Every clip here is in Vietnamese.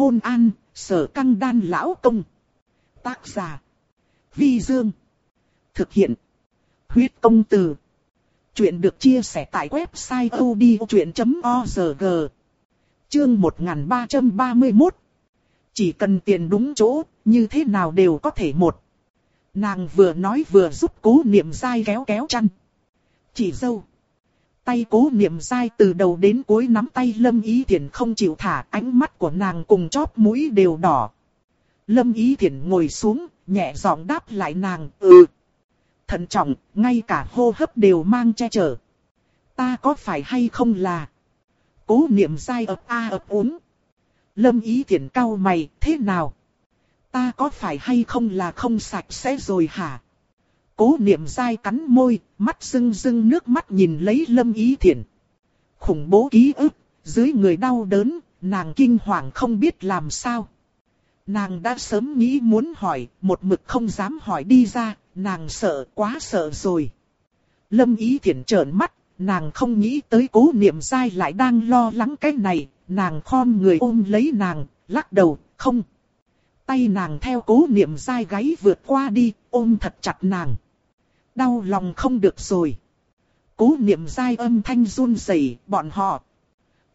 Hôn an, sở căng đan lão công. Tác giả. Vi Dương. Thực hiện. Huyết công từ. Chuyện được chia sẻ tại website odchuyện.org. Chương 1331. Chỉ cần tiền đúng chỗ, như thế nào đều có thể một. Nàng vừa nói vừa giúp cố niệm dai kéo kéo chăn. Chỉ dâu. Tay cố niệm dai từ đầu đến cuối nắm tay Lâm Ý Thiển không chịu thả ánh mắt của nàng cùng chóp mũi đều đỏ. Lâm Ý Thiển ngồi xuống, nhẹ giọng đáp lại nàng, ừ. Thận trọng, ngay cả hô hấp đều mang che chở. Ta có phải hay không là... Cố niệm dai ập a ập ốm. Lâm Ý Thiển cau mày, thế nào? Ta có phải hay không là không sạch sẽ rồi hả? Cố niệm dai cắn môi, mắt rưng rưng nước mắt nhìn lấy lâm ý thiện. Khủng bố ký ức, dưới người đau đớn, nàng kinh hoàng không biết làm sao. Nàng đã sớm nghĩ muốn hỏi, một mực không dám hỏi đi ra, nàng sợ, quá sợ rồi. Lâm ý thiện trợn mắt, nàng không nghĩ tới cố niệm dai lại đang lo lắng cái này, nàng khom người ôm lấy nàng, lắc đầu, không. Tay nàng theo cố niệm dai gáy vượt qua đi, ôm thật chặt nàng. Đau lòng không được rồi. Cố niệm dai âm thanh run rẩy, bọn họ.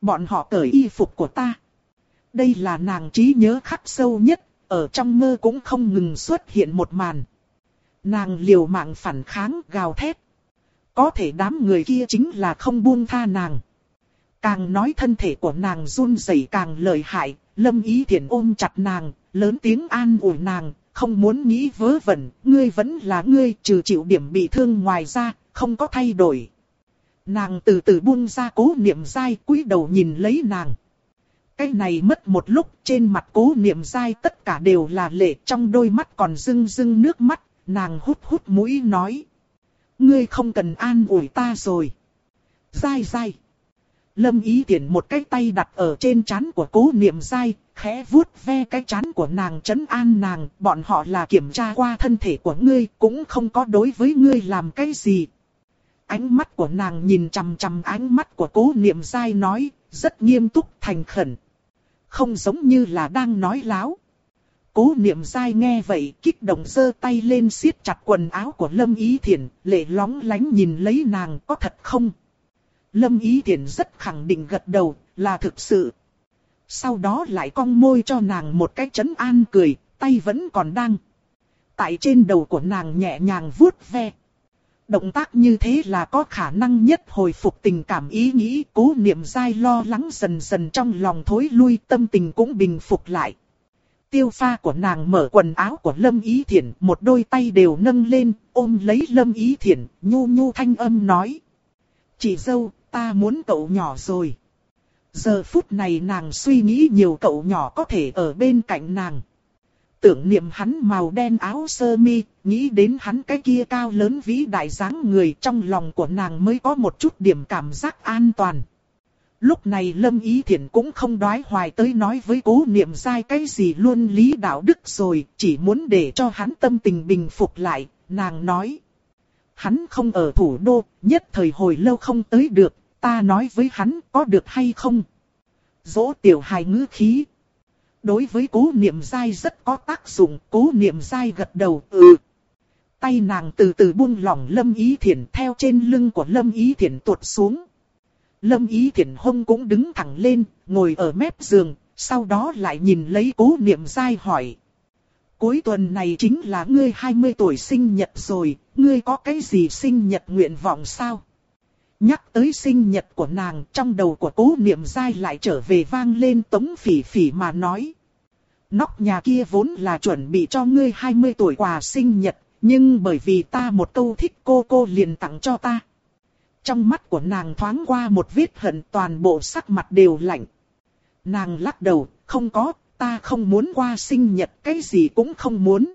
Bọn họ cởi y phục của ta. Đây là nàng trí nhớ khắc sâu nhất, ở trong mơ cũng không ngừng xuất hiện một màn. Nàng liều mạng phản kháng gào thét. Có thể đám người kia chính là không buông tha nàng. Càng nói thân thể của nàng run rẩy càng lợi hại, lâm ý thiện ôm chặt nàng, lớn tiếng an ủi nàng, không muốn nghĩ vớ vẩn, ngươi vẫn là ngươi trừ chịu điểm bị thương ngoài ra, không có thay đổi. Nàng từ từ buông ra cố niệm dai cúi đầu nhìn lấy nàng. Cái này mất một lúc trên mặt cố niệm dai tất cả đều là lệ trong đôi mắt còn rưng rưng nước mắt, nàng hút hút mũi nói. Ngươi không cần an ủi ta rồi. Dai dai. Lâm ý tiện một cái tay đặt ở trên chán của cố niệm dai, khẽ vuốt ve cái chán của nàng trấn an nàng, bọn họ là kiểm tra qua thân thể của ngươi, cũng không có đối với ngươi làm cái gì. Ánh mắt của nàng nhìn chằm chằm ánh mắt của cố niệm dai nói, rất nghiêm túc thành khẩn. Không giống như là đang nói láo. Cố niệm dai nghe vậy, kích động giơ tay lên siết chặt quần áo của Lâm Ý Thiển, lệ lóng lánh nhìn lấy nàng có thật không? Lâm Ý Thiển rất khẳng định gật đầu, là thực sự. Sau đó lại cong môi cho nàng một cái chấn an cười, tay vẫn còn đang. Tại trên đầu của nàng nhẹ nhàng vuốt ve. Động tác như thế là có khả năng nhất hồi phục tình cảm ý nghĩ cố niệm dai lo lắng dần dần trong lòng thối lui tâm tình cũng bình phục lại. Tiêu pha của nàng mở quần áo của Lâm Ý Thiển, một đôi tay đều nâng lên, ôm lấy Lâm Ý Thiển, nhu nhu thanh âm nói. Chị dâu, ta muốn cậu nhỏ rồi. Giờ phút này nàng suy nghĩ nhiều cậu nhỏ có thể ở bên cạnh nàng. Tưởng niệm hắn màu đen áo sơ mi, nghĩ đến hắn cái kia cao lớn vĩ đại dáng người trong lòng của nàng mới có một chút điểm cảm giác an toàn. Lúc này Lâm Ý Thiển cũng không đoái hoài tới nói với cố niệm sai cái gì luôn lý đạo đức rồi, chỉ muốn để cho hắn tâm tình bình phục lại, nàng nói. Hắn không ở thủ đô, nhất thời hồi lâu không tới được, ta nói với hắn có được hay không? Dỗ tiểu hài ngữ khí. Đối với cố niệm dai rất có tác dụng, cố niệm dai gật đầu, ừ. Tay nàng từ từ buông lỏng lâm ý thiển theo trên lưng của lâm ý thiển tuột xuống. Lâm ý thiển hông cũng đứng thẳng lên, ngồi ở mép giường, sau đó lại nhìn lấy cố niệm dai hỏi. Cuối tuần này chính là ngươi 20 tuổi sinh nhật rồi, ngươi có cái gì sinh nhật nguyện vọng sao? Nhắc tới sinh nhật của nàng trong đầu của cố niệm dai lại trở về vang lên tống phỉ phỉ mà nói. Nóc nhà kia vốn là chuẩn bị cho ngươi 20 tuổi quà sinh nhật, nhưng bởi vì ta một câu thích cô cô liền tặng cho ta. Trong mắt của nàng thoáng qua một vết hận toàn bộ sắc mặt đều lạnh. Nàng lắc đầu, không có, ta không muốn qua sinh nhật, cái gì cũng không muốn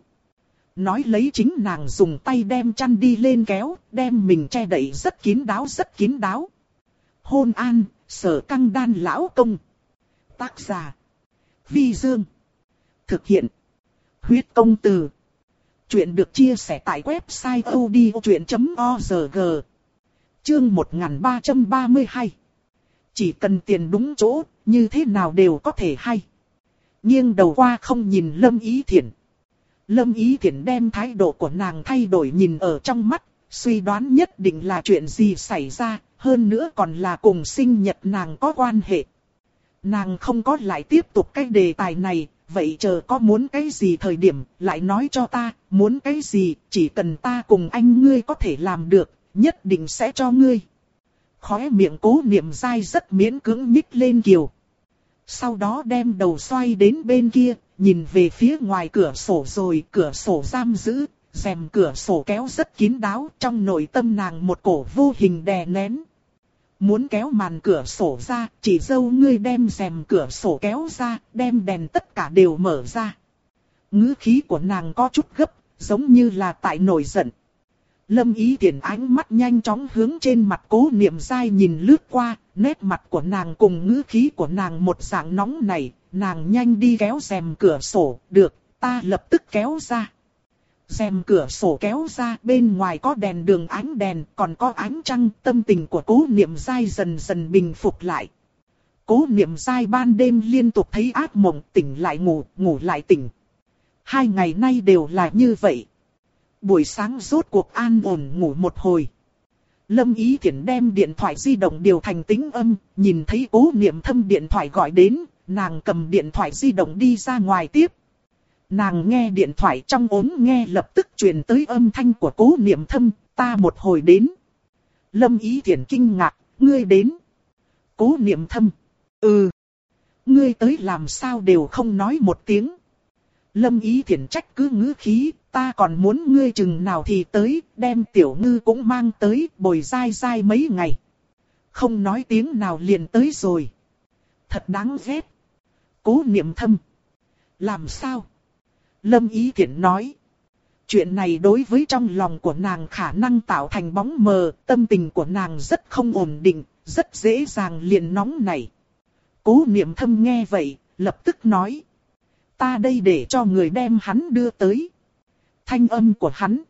nói lấy chính nàng dùng tay đem chăn đi lên kéo, đem mình che đậy rất kín đáo rất kín đáo. Hôn an, sở căng đan lão công. Tác giả. Vi Dương. Thực hiện. Huyết công từ. Chuyện được chia sẻ tại website odchuyện.org. Chương 1332. Chỉ cần tiền đúng chỗ, như thế nào đều có thể hay. nghiêng đầu qua không nhìn Lâm Ý Thiển. Lâm Ý Thiển đem thái độ của nàng thay đổi nhìn ở trong mắt, suy đoán nhất định là chuyện gì xảy ra, hơn nữa còn là cùng sinh nhật nàng có quan hệ. Nàng không có lại tiếp tục cái đề tài này, vậy chờ có muốn cái gì thời điểm, lại nói cho ta, muốn cái gì, chỉ cần ta cùng anh ngươi có thể làm được, nhất định sẽ cho ngươi. Khóe miệng cố niệm dai rất miễn cưỡng nhích lên kiều. Sau đó đem đầu xoay đến bên kia, nhìn về phía ngoài cửa sổ rồi, cửa sổ giam giữ, rèm cửa sổ kéo rất kín đáo, trong nội tâm nàng một cổ vô hình đè nén. Muốn kéo màn cửa sổ ra, chỉ dâu ngươi đem rèm cửa sổ kéo ra, đem đèn tất cả đều mở ra. ngữ khí của nàng có chút gấp, giống như là tại nổi giận. Lâm ý tiện ánh mắt nhanh chóng hướng trên mặt cố niệm dai nhìn lướt qua, nét mặt của nàng cùng ngữ khí của nàng một dạng nóng này, nàng nhanh đi kéo rèm cửa sổ, được, ta lập tức kéo ra rèm cửa sổ kéo ra bên ngoài có đèn đường ánh đèn còn có ánh trăng tâm tình của cố niệm dai dần dần bình phục lại. Cố niệm dai ban đêm liên tục thấy ác mộng tỉnh lại ngủ, ngủ lại tỉnh. Hai ngày nay đều là như vậy. Buổi sáng rốt cuộc an ổn ngủ một hồi. Lâm Ý Thiển đem điện thoại di động điều thành tính âm, nhìn thấy cố niệm thâm điện thoại gọi đến, nàng cầm điện thoại di động đi ra ngoài tiếp. Nàng nghe điện thoại trong ốm nghe lập tức truyền tới âm thanh của cố niệm thâm, ta một hồi đến. Lâm ý thiện kinh ngạc, ngươi đến. Cố niệm thâm, ừ. Ngươi tới làm sao đều không nói một tiếng. Lâm ý thiện trách cứ ngữ khí, ta còn muốn ngươi chừng nào thì tới, đem tiểu ngư cũng mang tới, bồi dai dai mấy ngày. Không nói tiếng nào liền tới rồi. Thật đáng ghét. Cố niệm thâm. Làm sao? Lâm Ý Thiển nói. Chuyện này đối với trong lòng của nàng khả năng tạo thành bóng mờ, tâm tình của nàng rất không ổn định, rất dễ dàng liền nóng nảy. Cố niệm thâm nghe vậy, lập tức nói. Ta đây để cho người đem hắn đưa tới. Thanh âm của hắn.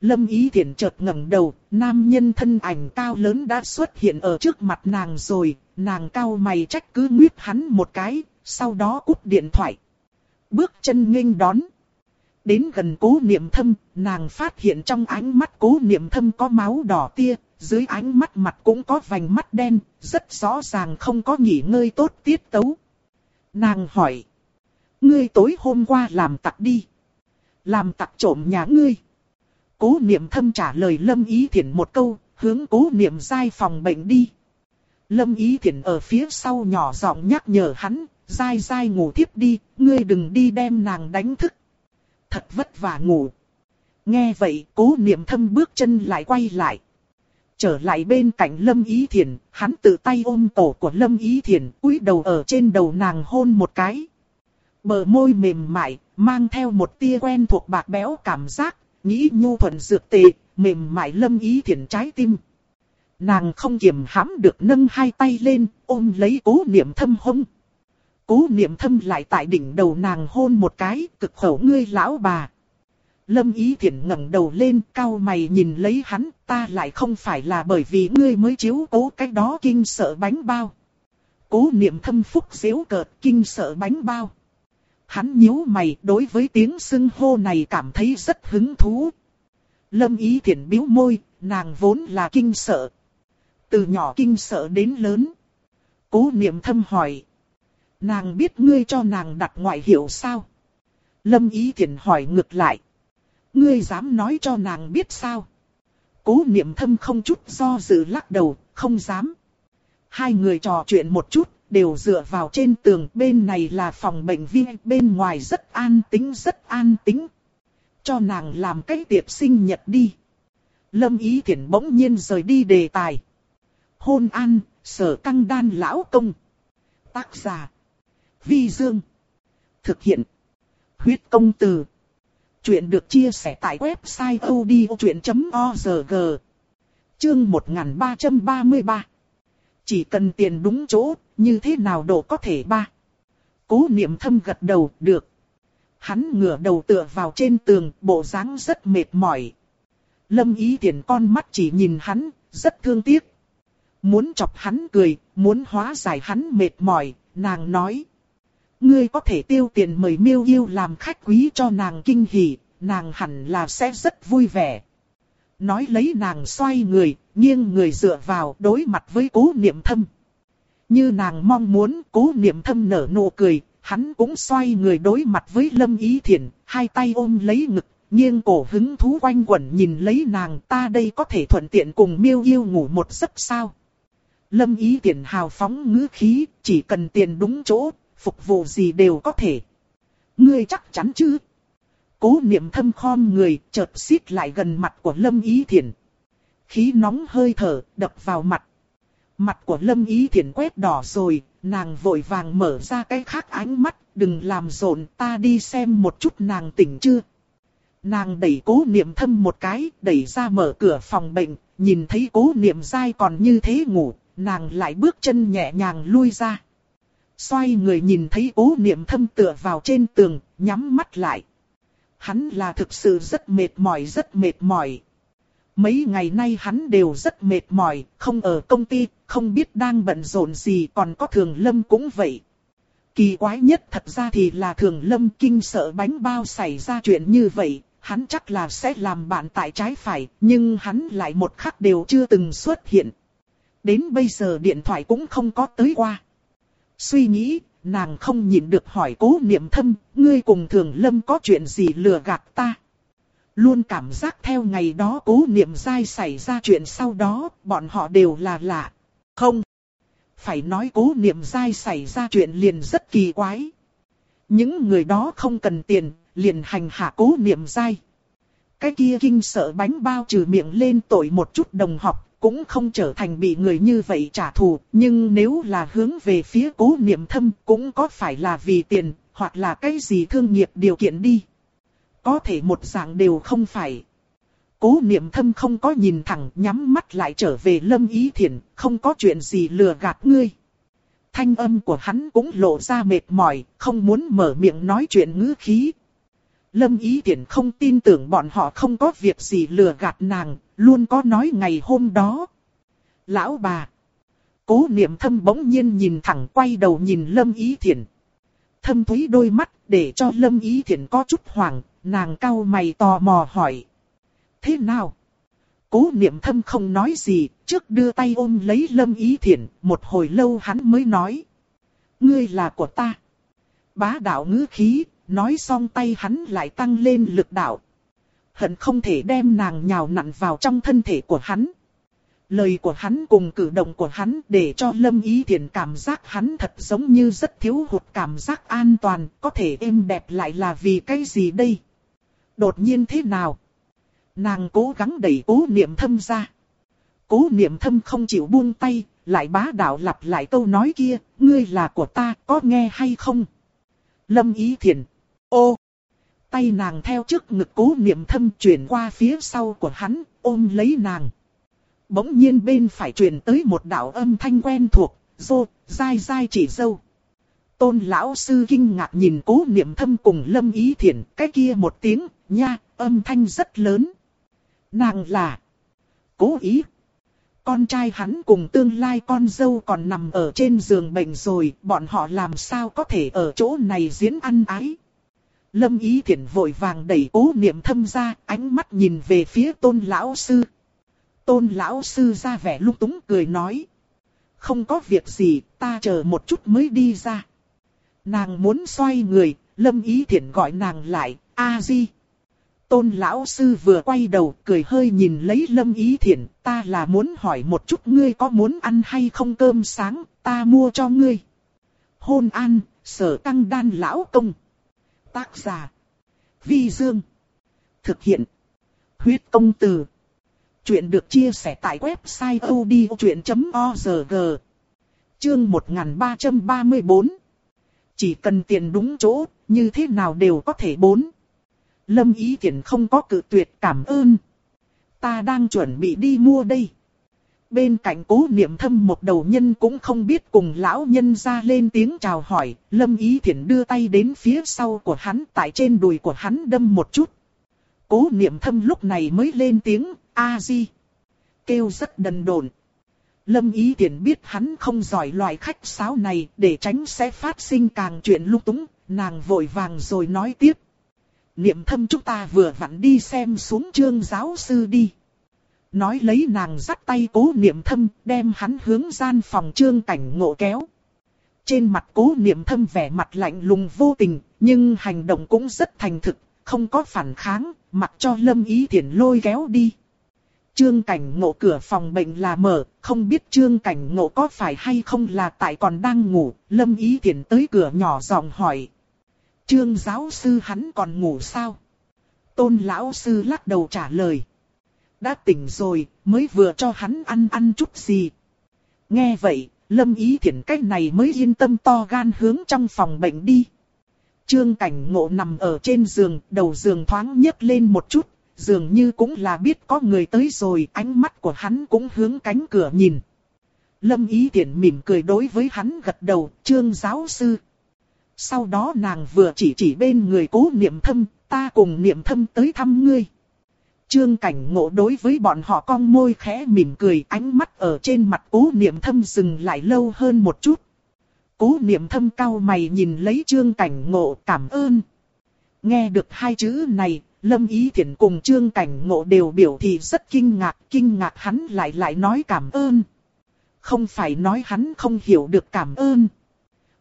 Lâm Ý Thiển chợt ngẩng đầu, nam nhân thân ảnh cao lớn đã xuất hiện ở trước mặt nàng rồi, nàng cao mày trách cứ nguyết hắn một cái, sau đó cúp điện thoại bước chân nghênh đón. Đến gần cố niệm thâm, nàng phát hiện trong ánh mắt cố niệm thâm có máu đỏ tia, dưới ánh mắt mặt cũng có vành mắt đen, rất rõ ràng không có nghỉ ngơi tốt tiết tấu. Nàng hỏi, ngươi tối hôm qua làm tặc đi. Làm tặc trộm nhà ngươi. Cố niệm thâm trả lời Lâm Ý Thiển một câu, hướng cố niệm giai phòng bệnh đi. Lâm Ý Thiển ở phía sau nhỏ giọng nhắc nhở hắn, dai dai ngủ tiếp đi, ngươi đừng đi đem nàng đánh thức. Thật vất vả ngủ. Nghe vậy, cố niệm thâm bước chân lại quay lại. Trở lại bên cạnh Lâm Ý Thiền, hắn tự tay ôm tổ của Lâm Ý Thiền, cúi đầu ở trên đầu nàng hôn một cái. Bờ môi mềm mại, mang theo một tia quen thuộc bạc béo cảm giác, nghĩ nhu thuận dược tệ, mềm mại Lâm Ý Thiền trái tim. Nàng không kiềm hãm được nâng hai tay lên, ôm lấy cố niệm thâm hông. Cố niệm thâm lại tại đỉnh đầu nàng hôn một cái, cực khẩu ngươi lão bà. Lâm Ý Thiển ngẩng đầu lên, cao mày nhìn lấy hắn, ta lại không phải là bởi vì ngươi mới chiếu cố cái đó kinh sợ bánh bao. Cố niệm thâm phúc xéo cợt, kinh sợ bánh bao. Hắn nhíu mày, đối với tiếng xưng hô này cảm thấy rất hứng thú. Lâm Ý Thiển biếu môi, nàng vốn là kinh sợ. Từ nhỏ kinh sợ đến lớn. Cố niệm thâm hỏi. Nàng biết ngươi cho nàng đặt ngoại hiệu sao? Lâm Ý Thiển hỏi ngược lại. Ngươi dám nói cho nàng biết sao? Cố niệm thâm không chút do dự lắc đầu, không dám. Hai người trò chuyện một chút, đều dựa vào trên tường. Bên này là phòng bệnh viện, bên ngoài rất an tính, rất an tính. Cho nàng làm cái tiệc sinh nhật đi. Lâm Ý Thiển bỗng nhiên rời đi đề tài. Hôn an, sở căng đan lão công. Tác giả Vi Dương. Thực hiện. Huyết công từ. Chuyện được chia sẻ tại website odchuyện.org. Chương 1333. Chỉ cần tiền đúng chỗ, như thế nào độ có thể ba. Cố niệm thâm gật đầu, được. Hắn ngửa đầu tựa vào trên tường, bộ dáng rất mệt mỏi. Lâm ý tiền con mắt chỉ nhìn hắn, rất thương tiếc. Muốn chọc hắn cười, muốn hóa giải hắn mệt mỏi, nàng nói ngươi có thể tiêu tiền mời miêu yêu làm khách quý cho nàng kinh hỉ, nàng hẳn là sẽ rất vui vẻ. Nói lấy nàng xoay người, nghiêng người dựa vào đối mặt với cố niệm thâm. Như nàng mong muốn cố niệm thâm nở nụ cười, hắn cũng xoay người đối mặt với Lâm Ý thiện, hai tay ôm lấy ngực, nghiêng cổ hứng thú quanh quẩn nhìn lấy nàng ta đây có thể thuận tiện cùng miêu yêu ngủ một giấc sao. Lâm Ý Thiển hào phóng ngữ khí, chỉ cần tiền đúng chỗ, phục vụ gì đều có thể. Ngươi chắc chắn chứ? Cố niệm thâm khom người, chợt xít lại gần mặt của Lâm Ý Thiển. Khí nóng hơi thở, đập vào mặt. Mặt của Lâm Ý Thiển quét đỏ rồi, nàng vội vàng mở ra cái khác ánh mắt, đừng làm rộn ta đi xem một chút nàng tỉnh chưa. Nàng đẩy cố niệm thâm một cái, đẩy ra mở cửa phòng bệnh, nhìn thấy cố niệm dai còn như thế ngủ, nàng lại bước chân nhẹ nhàng lui ra. Xoay người nhìn thấy ố niệm thâm tựa vào trên tường, nhắm mắt lại. Hắn là thực sự rất mệt mỏi rất mệt mỏi. Mấy ngày nay hắn đều rất mệt mỏi, không ở công ty, không biết đang bận rộn gì còn có thường lâm cũng vậy. Kỳ quái nhất thật ra thì là thường lâm kinh sợ bánh bao xảy ra chuyện như vậy, hắn chắc là sẽ làm bạn tại trái phải, nhưng hắn lại một khắc đều chưa từng xuất hiện. Đến bây giờ điện thoại cũng không có tới qua. Suy nghĩ, nàng không nhịn được hỏi cố niệm thâm, ngươi cùng thường lâm có chuyện gì lừa gạt ta. Luôn cảm giác theo ngày đó cố niệm dai xảy ra chuyện sau đó, bọn họ đều là lạ. Không. Phải nói cố niệm dai xảy ra chuyện liền rất kỳ quái. Những người đó không cần tiền, liền hành hạ cố niệm dai. Cái kia kinh sợ bánh bao trừ miệng lên tội một chút đồng học, cũng không trở thành bị người như vậy trả thù, nhưng nếu là hướng về phía cố niệm thâm cũng có phải là vì tiền, hoặc là cái gì thương nghiệp điều kiện đi. Có thể một dạng đều không phải. Cố niệm thâm không có nhìn thẳng nhắm mắt lại trở về lâm ý thiền, không có chuyện gì lừa gạt ngươi. Thanh âm của hắn cũng lộ ra mệt mỏi, không muốn mở miệng nói chuyện ngữ khí. Lâm ý thiền không tin tưởng bọn họ không có việc gì lừa gạt nàng, luôn có nói ngày hôm đó. Lão bà. Cố niệm thâm bỗng nhiên nhìn thẳng quay đầu nhìn Lâm Ý Thiển. Thâm thúy đôi mắt để cho Lâm Ý Thiển có chút hoảng, nàng cau mày tò mò hỏi. Thế nào? Cố niệm thâm không nói gì, trước đưa tay ôm lấy Lâm Ý Thiển, một hồi lâu hắn mới nói. Ngươi là của ta. Bá đạo ngữ khí, nói xong tay hắn lại tăng lên lực đạo, hận không thể đem nàng nhào nặn vào trong thân thể của hắn. Lời của hắn cùng cử động của hắn để cho Lâm Ý Thiển cảm giác hắn thật giống như rất thiếu hụt cảm giác an toàn, có thể êm đẹp lại là vì cái gì đây? Đột nhiên thế nào? Nàng cố gắng đẩy cố niệm thâm ra. Cố niệm thâm không chịu buông tay, lại bá đạo lặp lại câu nói kia, ngươi là của ta, có nghe hay không? Lâm Ý Thiển. Ô! Tay nàng theo trước ngực cố niệm thâm chuyển qua phía sau của hắn, ôm lấy nàng. Bỗng nhiên bên phải truyền tới một đạo âm thanh quen thuộc, rô, dai dai chỉ dâu. Tôn lão sư kinh ngạc nhìn cố niệm thâm cùng lâm ý thiện, cái kia một tiếng, nha, âm thanh rất lớn. Nàng là cố ý. Con trai hắn cùng tương lai con dâu còn nằm ở trên giường bệnh rồi, bọn họ làm sao có thể ở chỗ này diễn ăn ái. Lâm Ý Thiển vội vàng đẩy cố niệm thâm ra, ánh mắt nhìn về phía tôn lão sư. Tôn lão sư ra vẻ lung túng cười nói. Không có việc gì, ta chờ một chút mới đi ra. Nàng muốn xoay người, Lâm Ý Thiển gọi nàng lại, a di. Tôn lão sư vừa quay đầu cười hơi nhìn lấy Lâm Ý Thiển, ta là muốn hỏi một chút ngươi có muốn ăn hay không cơm sáng, ta mua cho ngươi. Hôn an, sở tăng đan lão công. Tác giả. Vi Dương. Thực hiện. Huyết công từ. Chuyện được chia sẻ tại website odchuyện.org. Chương 1334. Chỉ cần tiền đúng chỗ, như thế nào đều có thể bốn. Lâm Ý tiền không có cự tuyệt cảm ơn. Ta đang chuẩn bị đi mua đây. Bên cạnh cố niệm thâm một đầu nhân cũng không biết cùng lão nhân ra lên tiếng chào hỏi, lâm ý thiện đưa tay đến phía sau của hắn tại trên đùi của hắn đâm một chút. Cố niệm thâm lúc này mới lên tiếng, a di. Kêu rất đần đồn. Lâm Ý thiện biết hắn không giỏi loại khách sáo này để tránh sẽ phát sinh càng chuyện lung túng, nàng vội vàng rồi nói tiếp. Niệm thâm chúng ta vừa vặn đi xem xuống trương giáo sư đi. Nói lấy nàng dắt tay cố niệm thâm đem hắn hướng gian phòng trương cảnh ngộ kéo. Trên mặt cố niệm thâm vẻ mặt lạnh lùng vô tình, nhưng hành động cũng rất thành thực, không có phản kháng, mặc cho lâm ý thiện lôi kéo đi. Trương cảnh ngộ cửa phòng bệnh là mở, không biết trương cảnh ngộ có phải hay không là tại còn đang ngủ, lâm ý thiện tới cửa nhỏ giọng hỏi. Trương giáo sư hắn còn ngủ sao? Tôn lão sư lắc đầu trả lời. Đã tỉnh rồi, mới vừa cho hắn ăn ăn chút gì. Nghe vậy, lâm ý thiển cách này mới yên tâm to gan hướng trong phòng bệnh đi. Trương cảnh ngộ nằm ở trên giường, đầu giường thoáng nhấc lên một chút, dường như cũng là biết có người tới rồi, ánh mắt của hắn cũng hướng cánh cửa nhìn. Lâm ý tiện mỉm cười đối với hắn gật đầu, trương giáo sư. Sau đó nàng vừa chỉ chỉ bên người cố niệm thâm, ta cùng niệm thâm tới thăm ngươi. Trương cảnh ngộ đối với bọn họ cong môi khẽ mỉm cười, ánh mắt ở trên mặt cố niệm thâm dừng lại lâu hơn một chút. Cố niệm thâm cao mày nhìn lấy trương cảnh ngộ cảm ơn. Nghe được hai chữ này, Lâm Ý Thiển cùng Trương Cảnh Ngộ đều biểu thị rất kinh ngạc, kinh ngạc hắn lại lại nói cảm ơn. Không phải nói hắn không hiểu được cảm ơn,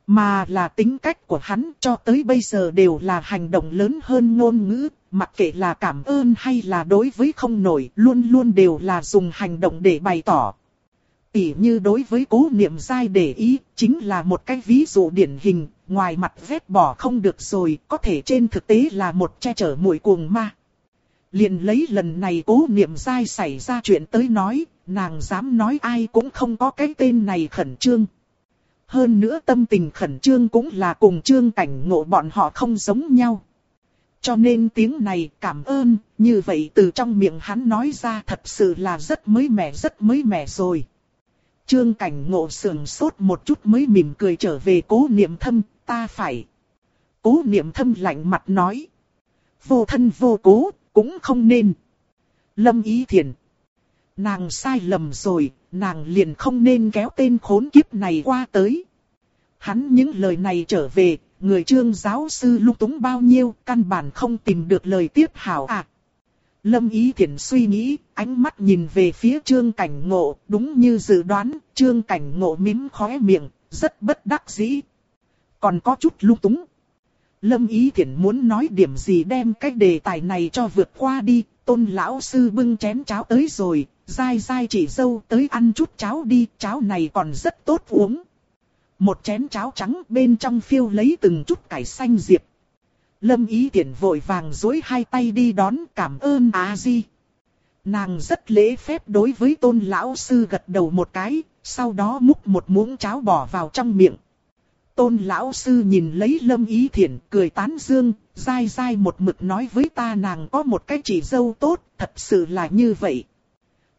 mà là tính cách của hắn cho tới bây giờ đều là hành động lớn hơn ngôn ngữ, mặc kệ là cảm ơn hay là đối với không nổi, luôn luôn đều là dùng hành động để bày tỏ. Tỷ như đối với cố niệm dai để ý, chính là một cái ví dụ điển hình, ngoài mặt vết bỏ không được rồi, có thể trên thực tế là một che chở mũi cuồng ma. liền lấy lần này cố niệm dai xảy ra chuyện tới nói, nàng dám nói ai cũng không có cái tên này khẩn trương. Hơn nữa tâm tình khẩn trương cũng là cùng trương cảnh ngộ bọn họ không giống nhau. Cho nên tiếng này cảm ơn, như vậy từ trong miệng hắn nói ra thật sự là rất mới mẻ rất mới mẻ rồi. Trương cảnh ngộ sườn sốt một chút mới mỉm cười trở về cố niệm thâm, ta phải. Cố niệm thâm lạnh mặt nói. Vô thân vô cố, cũng không nên. Lâm ý thiền. Nàng sai lầm rồi, nàng liền không nên kéo tên khốn kiếp này qua tới. Hắn những lời này trở về, người trương giáo sư lung túng bao nhiêu, căn bản không tìm được lời tiếp hảo à. Lâm Ý Thiển suy nghĩ, ánh mắt nhìn về phía Trương Cảnh Ngộ, đúng như dự đoán, Trương Cảnh Ngộ mím khóe miệng, rất bất đắc dĩ. Còn có chút lung túng. Lâm Ý Thiển muốn nói điểm gì đem cái đề tài này cho vượt qua đi, tôn lão sư bưng chén cháo tới rồi, dai dai chỉ dâu tới ăn chút cháo đi, cháo này còn rất tốt uống. Một chén cháo trắng bên trong phiêu lấy từng chút cải xanh diệp. Lâm ý tiện vội vàng dối hai tay đi đón cảm ơn a di. Nàng rất lễ phép đối với tôn lão sư gật đầu một cái, sau đó múc một muỗng cháo bỏ vào trong miệng. Tôn lão sư nhìn lấy lâm ý thiện cười tán dương, dai dai một mực nói với ta nàng có một cái chỉ dâu tốt, thật sự là như vậy.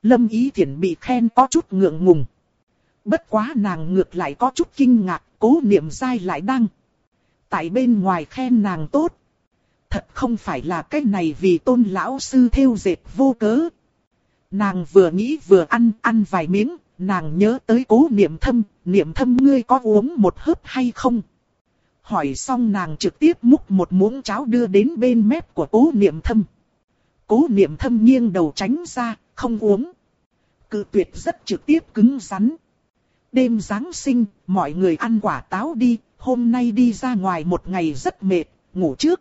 Lâm ý thiện bị khen có chút ngượng ngùng. Bất quá nàng ngược lại có chút kinh ngạc, cố niệm dai lại đăng tại bên ngoài khen nàng tốt. Thật không phải là cái này vì tôn lão sư theo dệt vô cớ. Nàng vừa nghĩ vừa ăn, ăn vài miếng, nàng nhớ tới cố niệm thâm, niệm thâm ngươi có uống một hớp hay không? Hỏi xong nàng trực tiếp múc một muỗng cháo đưa đến bên mép của cố niệm thâm. Cố niệm thâm nghiêng đầu tránh ra, không uống. Cự tuyệt rất trực tiếp cứng rắn. Đêm Giáng sinh, mọi người ăn quả táo đi, hôm nay đi ra ngoài một ngày rất mệt, ngủ trước.